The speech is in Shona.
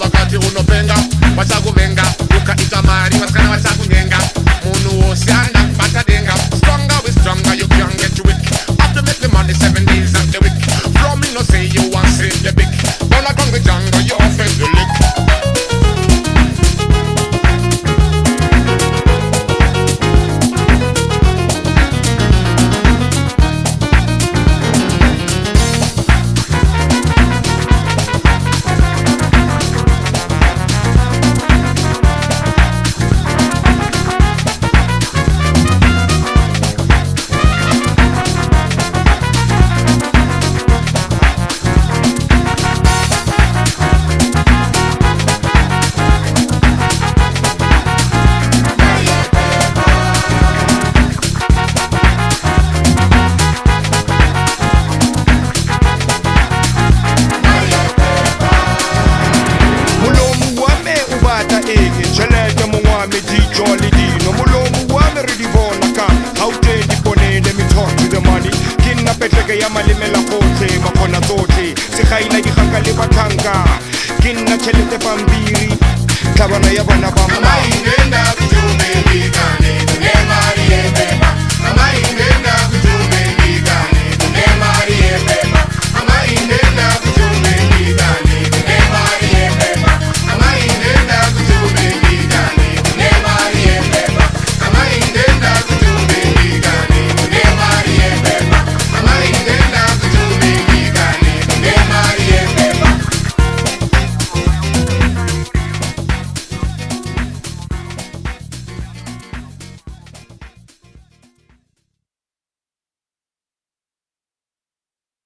vakati unopenga wachakuvenga nna malemela gotlhe ba kgona tsotlhe segaina diganka le batlhanka ke nna tšhelete pampiri tlhabana ya bana ba mmae